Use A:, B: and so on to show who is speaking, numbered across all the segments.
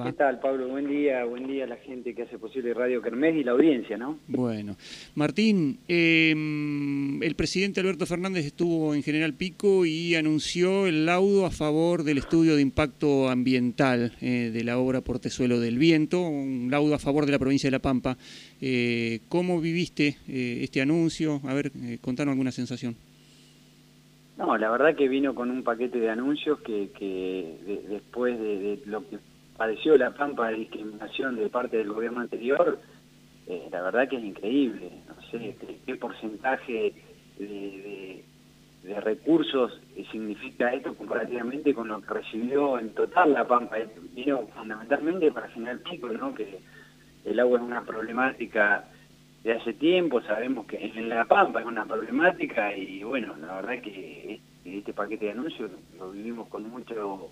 A: ¿Qué tal, Pablo? Buen día, buen día a la gente que hace posible Radio Kermés y la audiencia, ¿no?
B: Bueno. Martín, em, el presidente Alberto Fernández estuvo en General Pico y anunció el laudo a favor del estudio de impacto ambiental eh, de la obra Portezuelo del Viento, un laudo a favor de la provincia de La Pampa. Eh, ¿Cómo viviste eh, este anuncio? A ver, contanos alguna sensación.
A: No, la verdad que vino con un paquete de anuncios que, después de lo que padeció la pampa de discriminación de parte del gobierno anterior, eh, la verdad que es increíble. No sé qué, porcentaje de, recursos significa esto comparativamente con lo que recibió en total la pampa. Vino fundamentalmente para General Pico, ¿no? que el agua es una problemática de hace tiempo, sabemos que en la pampa es una problemática y bueno, la verdad que este, este paquete de anuncios lo vivimos con mucho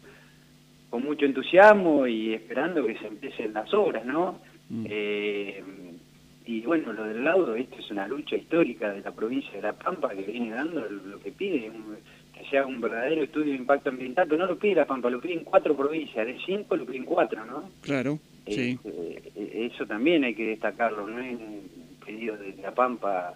A: con mucho entusiasmo y esperando que se empiecen las obras, ¿no? Mm. Eh, y bueno, lo del laudo, esto es una lucha histórica de la provincia de La Pampa que viene dando lo que pide, que sea un verdadero estudio de impacto ambiental, pero no lo pide La Pampa, lo piden cuatro provincias, de cinco lo piden cuatro, ¿no?
B: Claro, sí.
A: Eh, eh, eso también hay que destacarlo, no es un pedido de La Pampa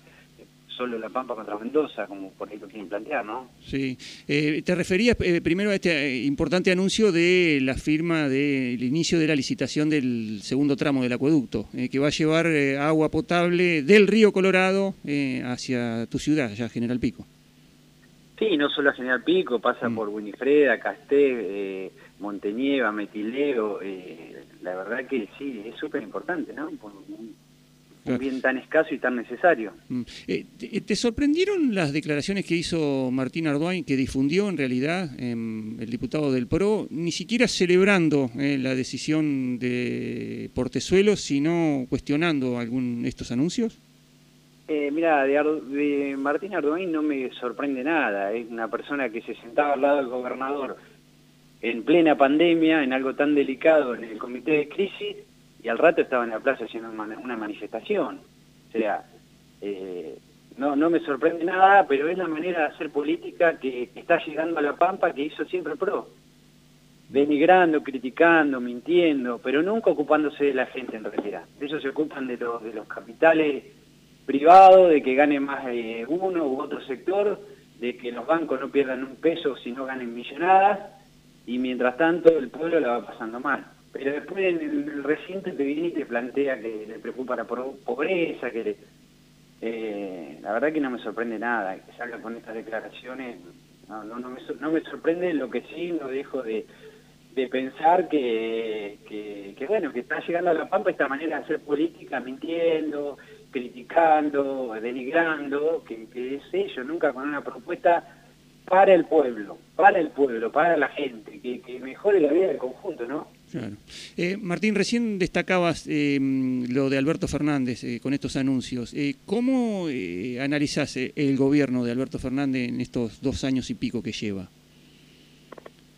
A: solo La Pampa contra Mendoza, como por ahí lo quieren plantear, ¿no?
B: Sí. Eh, te referías eh, primero a este eh, importante anuncio de la firma del inicio de la licitación del segundo tramo del acueducto, que va a llevar agua potable del río Colorado hacia tu ciudad, ya General Pico.
A: Sí, no solo a General Pico, pasa mm. por Winifreda, Casté, Monteñeva, Metileo, la verdad que sí, es súper importante, ¿no? Un bien tan escaso y tan necesario.
B: Mm. Eh, ¿te, sorprendieron las declaraciones que hizo Martín Arduin, que difundió en realidad em, el diputado del PRO, ni siquiera celebrando eh, la decisión de Portezuelo, sino cuestionando algún estos anuncios?
A: Eh, mira, de, Martín Arduin no me sorprende nada, es una persona que se sentaba al lado del gobernador en plena pandemia, en algo tan delicado, en el comité de crisis, y al rato estaba en la plaza haciendo una manifestación. O sea, eh, no, no me sorprende nada, pero es la manera de hacer política que, está llegando a la pampa que hizo siempre PRO. Denigrando, criticando, mintiendo, pero nunca ocupándose de la gente en realidad. Eso se ocupan de los, de los capitales privados, de que gane más eh, uno u otro sector, de que los bancos no pierdan un peso si no ganen millonadas, y mientras tanto el pueblo la va pasando mal. Pero después en el recinto te viene y te plantea que le preocupa la pobreza, que eh, la verdad que no me sorprende nada, que salga con estas declaraciones, no, no, no, me, no me sorprende lo que sí no dejo de, de pensar que, que, bueno, que está llegando a La Pampa esta manera de hacer política mintiendo, criticando, denigrando, que, es ello, nunca con una propuesta para el pueblo, para el pueblo, para la gente, que mejore la vida del conjunto, ¿no?
B: Claro. Eh, Martín, recién destacabas eh, lo de Alberto Fernández eh, con estos anuncios. ¿Cómo analizás el gobierno de Alberto Fernández en estos dos años y pico que lleva?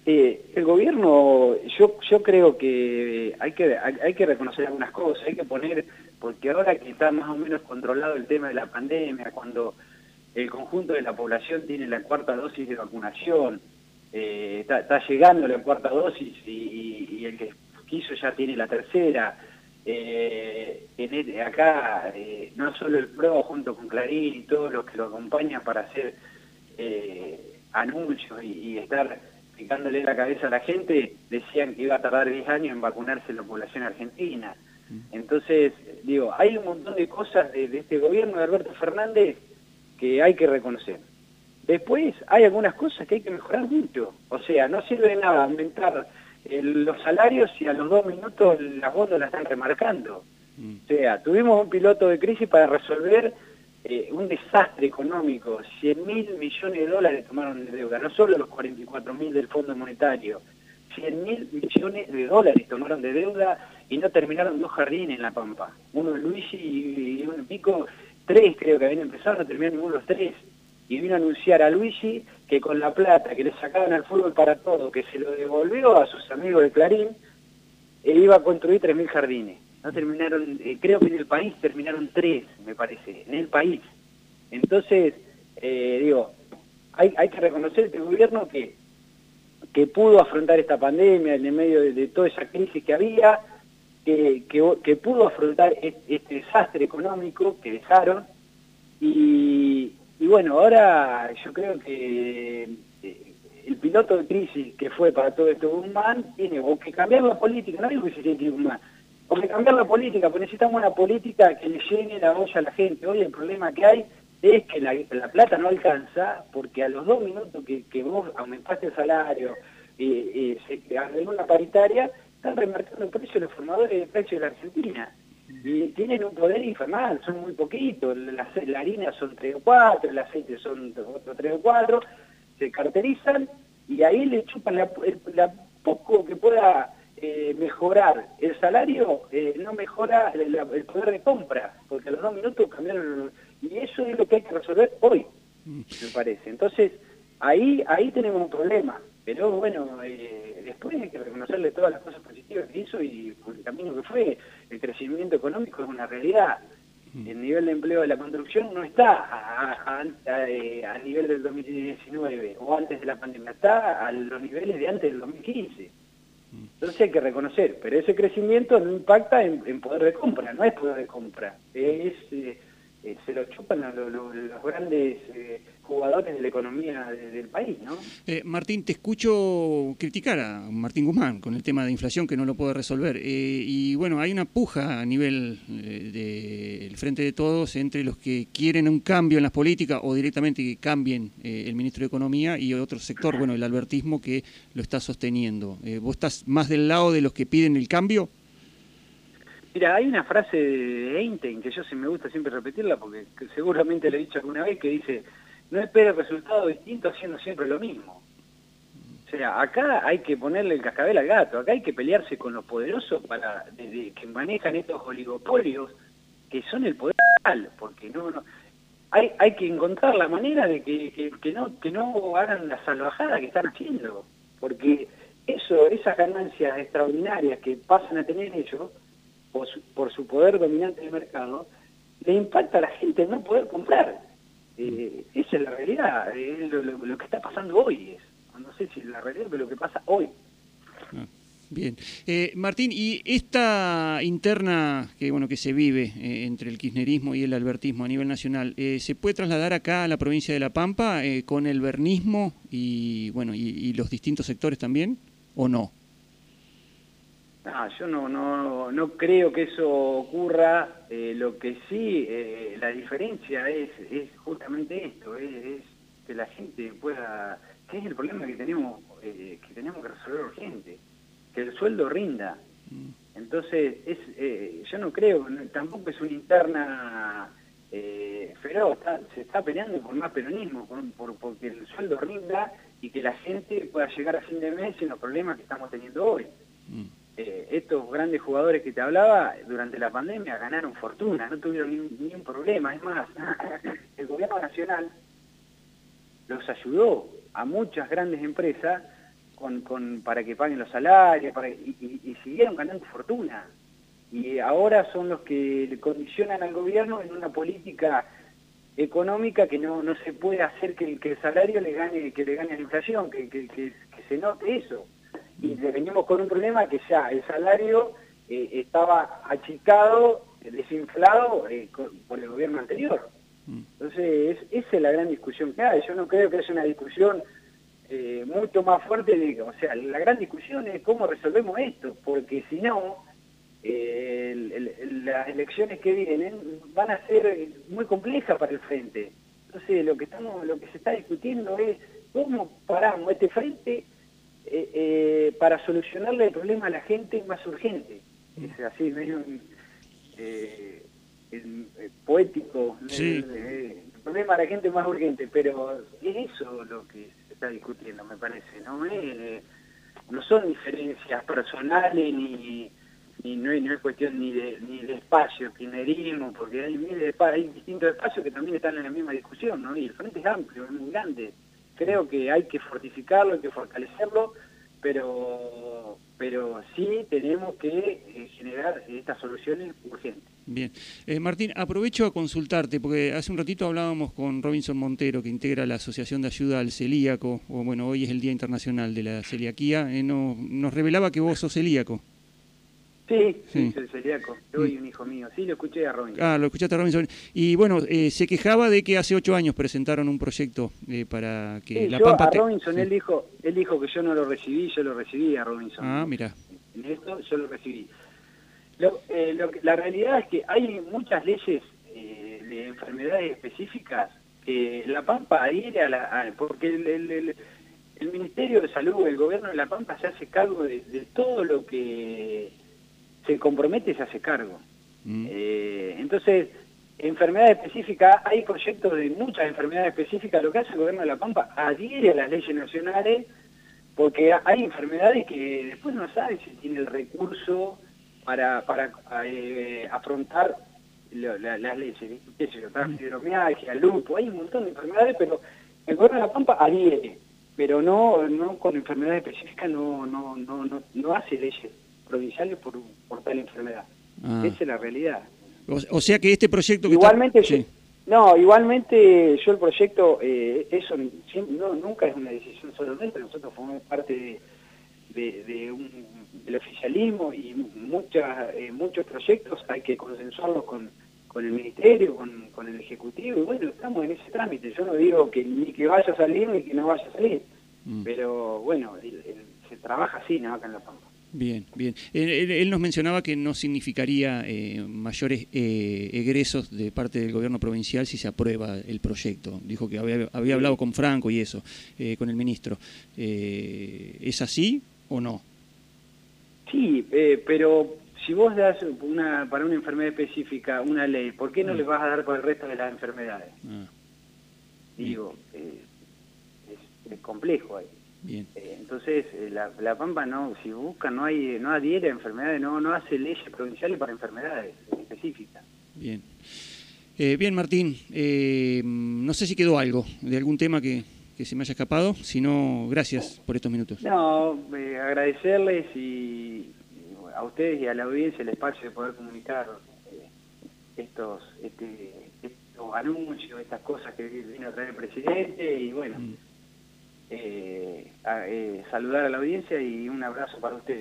A: el gobierno, yo yo creo que hay que hay, que reconocer algunas cosas, hay que poner, porque ahora que está más o menos controlado el tema de la pandemia, cuando el conjunto de la población tiene la cuarta dosis de vacunación, está, llegando la cuarta dosis y y el que quiso ya tiene la tercera. Eh, en acá eh, no solo el PRO junto con Clarín y todos los que lo acompañan para hacer eh, anuncios y, estar picándole la cabeza a la gente, decían que iba a tardar 10 años en vacunarse la población argentina. Mm. Entonces, digo, hay un montón de cosas de, de este gobierno de Alberto Fernández que hay que reconocer. Después hay algunas cosas que hay que mejorar mucho. O sea, no sirve de nada aumentar los salarios y a los dos minutos las la están remarcando. Mm. O sea, tuvimos un piloto de crisis para resolver eh, un desastre económico. 100 mil millones de dólares tomaron de deuda, no solo los 44 mil del Fondo Monetario. 100 mil millones de dólares tomaron de deuda y no terminaron dos jardines en La Pampa. Uno de Luigi y, uno Pico, tres creo que habían empezado, no terminaron ninguno de los tres y vino a anunciar a Luigi que con la plata que le sacaban al fútbol para todo, que se lo devolvió a sus amigos de Clarín, e iba a construir 3.000 jardines. No terminaron, eh, creo que en el país terminaron tres, me parece, en el país. Entonces, eh, digo, hay, hay que reconocer este gobierno que que pudo afrontar esta pandemia en el medio de, toda esa crisis que había, que, que, pudo afrontar este, desastre económico que dejaron. Y, bueno, ahora yo creo que eh, el piloto de crisis que fue para todo esto Guzmán tiene o que cambiar la política, no digo que se tiene que Guzmán, o que cambiar la política, porque necesitamos una política que le llene la olla a la gente. Hoy el problema que hay es que la, plata no alcanza porque a los dos minutos que, vos aumentaste el salario y, se arregló una paritaria, están remarcando el precio de los formadores de precio de la Argentina. Y tienen un poder infernal, son muy poquitos, la, harina son 3 o 4, el aceite son otro 3 o 4, se carterizan y ahí le chupan la, poco que pueda eh, mejorar el salario, eh, no mejora el, el, poder de compra, porque a los dos minutos cambiaron y eso es lo que hay que resolver hoy, me parece. Entonces, ahí ahí tenemos un problema. Pero bueno, eh, después hay que reconocerle todas las cosas positivas que hizo y por el camino que fue. El crecimiento económico es una realidad. El nivel de empleo de la construcción no está a, a, eh, nivel del 2019 o antes de la pandemia, está a los niveles de antes del 2015. Entonces hay que reconocer, pero ese crecimiento no impacta en, poder de compra, no es poder de compra, es... Eh, eh, se lo chupan los grandes eh, jugadores de la economía del país, ¿no?
B: Eh, Martín, te escucho criticar a Martín Guzmán con el tema de inflación que no lo puede resolver. y bueno, hay una puja a nivel del Frente de Todos entre los que quieren un cambio en las políticas o directamente que cambien el ministro de Economía y otro sector, bueno, el albertismo que lo está sosteniendo. ¿Vos estás más del lado de los que piden el cambio?
A: Mira, hay una frase de Einstein que yo sí me gusta siempre repetirla porque seguramente la he dicho alguna vez que dice, no espere resultados distintos haciendo siempre lo mismo. O sea, acá hay que ponerle el cascabel al gato, acá hay que pelearse con los poderosos para que manejan estos oligopolios que son el poder real, porque no, no hay, hay que encontrar la manera de que, que, no, que no hagan la salvajada que están haciendo, porque eso, esas ganancias extraordinarias que pasan a tener ellos, por su, poder dominante del mercado, le impacta a la gente no poder comprar. Eh, esa es la realidad, es lo, que está pasando hoy. Es, no sé si la realidad, pero lo que pasa hoy.
B: Ah, bien. Eh, Martín, ¿y esta interna que bueno que se vive eh, entre el kirchnerismo y el albertismo a nivel nacional, se puede trasladar acá a la provincia de La Pampa con el vernismo y bueno y los distintos sectores también o no?
A: No, yo no, no, no creo que eso ocurra. Eh, lo que sí, eh, la diferencia es, es justamente esto, es, que la gente pueda... que es el problema que tenemos, eh, que tenemos que resolver urgente? Que el sueldo rinda. Mm. Entonces, es, yo no creo, tampoco es una interna feroz, se está peleando por más peronismo, por, porque el sueldo rinda y que la gente pueda llegar a fin de mes sin los problemas que estamos teniendo hoy. Mm. Eh, estos grandes jugadores que te hablaba, durante la pandemia ganaron fortuna, no tuvieron ni, un problema. Es más, el gobierno nacional los ayudó a muchas grandes empresas con, para que paguen los salarios y, siguieron ganando fortuna. Y ahora son los que condicionan al gobierno en una política económica que no, no se puede hacer que, el salario le gane que le gane la inflación, que, que se note eso y venimos con un problema que ya el salario eh, estaba achicado, desinflado eh, por el gobierno anterior. Mm. Entonces, esa es la gran discusión que hay. Yo no creo que haya una discusión eh, mucho más fuerte. De, o sea, la gran discusión es cómo resolvemos esto, porque si no, las elecciones que vienen van a ser muy complejas para el frente. Entonces, lo que, estamos, lo que se está discutiendo es cómo paramos este frente eh, eh, para solucionarle el problema a la gente más urgente. Es así, medio eh, poético, el, problema a la gente más urgente, pero es eso lo que se está discutiendo, me parece, ¿no? no son diferencias personales ni, ni no, es, cuestión ni de, ni de espacio, kirchnerismo, porque hay, hay distintos espacios que también están en la misma discusión, ¿no? Y el frente es amplio, es muy grande creo que hay que fortificarlo, hay que fortalecerlo, pero, pero sí tenemos que eh, generar estas soluciones urgentes.
B: Bien. Eh, Martín, aprovecho a consultarte, porque hace un ratito hablábamos con Robinson Montero, que integra la Asociación de Ayuda al Celíaco, o bueno, hoy es el Día Internacional de la Celiaquía, eh, nos revelaba que vos sos celíaco.
A: Sí, sí, soy celíaco, yo y un hijo mío, sí, lo escuché a Robinson.
B: Ah, lo escuchaste a Robinson. Y bueno, eh, se quejaba de que hace ocho años presentaron un proyecto para que la
A: yo
B: Pampa...
A: A Robinson, él, dijo, él dijo que yo no lo recibí, yo lo recibí a Robinson.
B: Ah, mira.
A: En esto yo lo recibí. Eh, la realidad es que hay muchas leyes eh, de enfermedades específicas que La Pampa adhiere a la... porque el, Ministerio de Salud, el gobierno de La Pampa se hace cargo de, todo lo que se compromete, se hace cargo. Mm. Eh, entonces, enfermedades específicas, hay proyectos de muchas enfermedades específicas, lo que hace el gobierno de La Pampa adhiere a las leyes nacionales porque hay enfermedades que después no sabe si tiene el recurso para, para eh, afrontar las leyes, qué sé yo, fibromialgia, lupo, hay un montón de enfermedades, pero el gobierno de La Pampa adhiere, pero no no con enfermedades específicas no no no no, no hace leyes provinciales por, por tal enfermedad. Ah. Esa es la realidad.
B: O, sea que este proyecto que
A: igualmente no igualmente yo el proyecto eh, eso no, nunca es una decisión solamente nosotros formamos parte de de, un, del oficialismo y muchas, eh, muchos proyectos hay que consensuarlos con, con el Ministerio, con, con, el Ejecutivo, y bueno, estamos en ese trámite. Yo no digo que ni que vaya a salir ni que no vaya a salir, mm. pero bueno, se trabaja así, ¿no? Acá en La Pampa.
B: Bien, bien. Él, nos mencionaba que no significaría eh, mayores eh, egresos de parte del gobierno provincial si se aprueba el proyecto. Dijo que había, había hablado con Franco y eso, con el ministro. ¿Es así o no?
A: Sí, eh, pero si vos das una, para una enfermedad específica una ley, ¿por qué no mm. le vas a dar para el resto de las enfermedades? Ah. Digo, eh, es, complejo ahí. Bien. Eh, entonces, la, la, Pampa no, si busca, no hay no adhiere a enfermedades, no, no hace leyes provinciales para enfermedades específicas.
B: Bien. bien, Martín, no sé si quedó algo de algún tema que, que se me haya escapado, sino gracias por estos minutos.
A: No, eh, agradecerles y, a ustedes y a la audiencia el espacio de poder comunicar eh, estos, este, estos anuncios, estas cosas que viene a traer el presidente y bueno, mm. Eh, saludar a la audiencia y un abrazo para ustedes.